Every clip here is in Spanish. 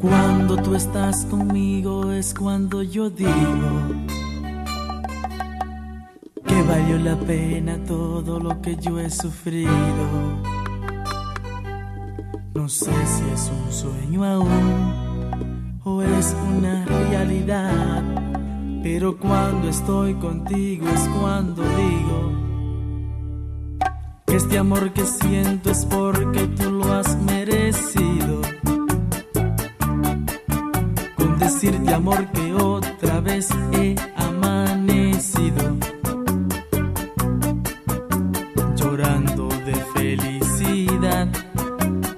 Cuando tú estás conmigo es cuando yo digo que valió la pena todo lo que yo he sufrido. No sé si es un sueño aún o es una realidad, pero cuando estoy contigo es cuando digo que este amor que siento es porque amor que otra vez he amanecido llorando de felicidad.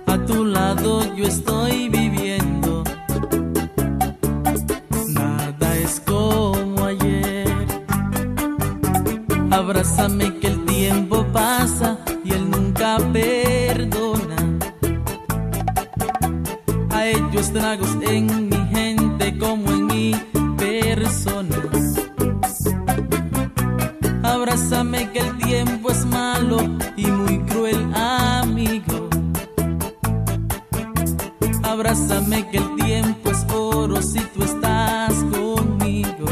A tu lado yo estoy viviendo. Nada es como ayer. Abrázame que el tiempo pasa y él nunca perdona. Ha hecho estragos en mi como en Abrázame que el tiempo es oro si tú estás conmigo.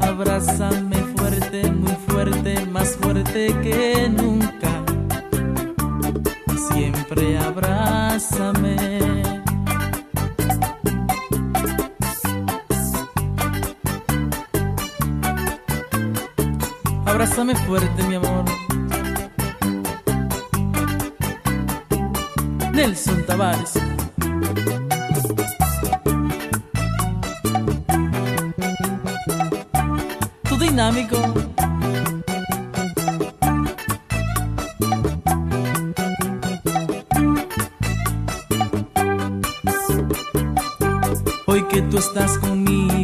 Abrázame fuerte, muy fuerte, más fuerte que nunca. Siempre abrázame. Abrázame fuerte, mi amor. Nelson Tavares. Tu dinámico. Hoy que tú estás conmigo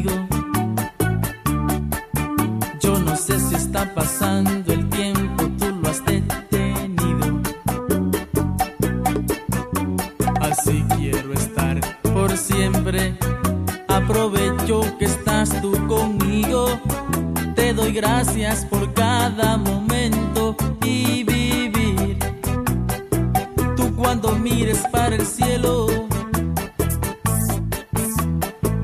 tú conmigo. Te doy gracias por cada momento y vivir. Tú cuando mires para el cielo,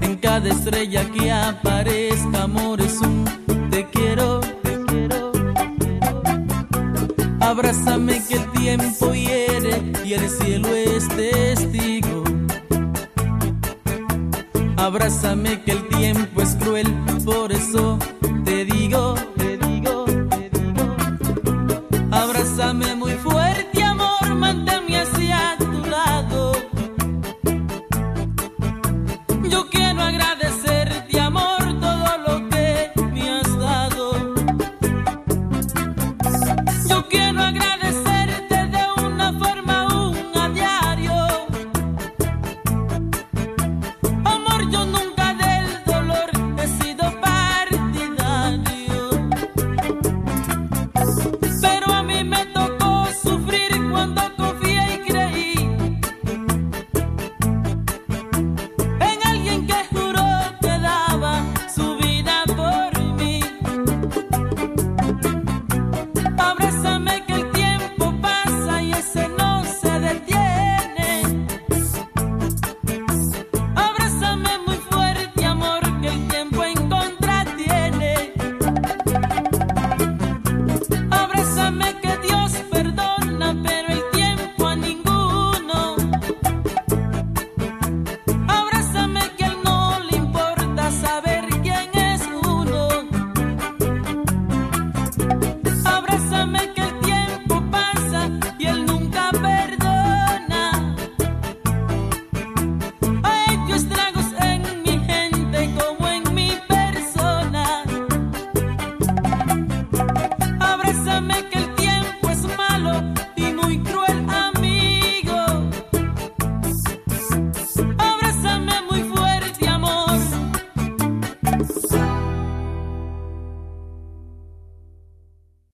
en cada estrella que aparezca, amor es un te quiero, te. Abrázame que el tiempo hiere y el cielo Abrázame que el tiempo es cruel, por eso te digo, te digo, te digo. Abrázame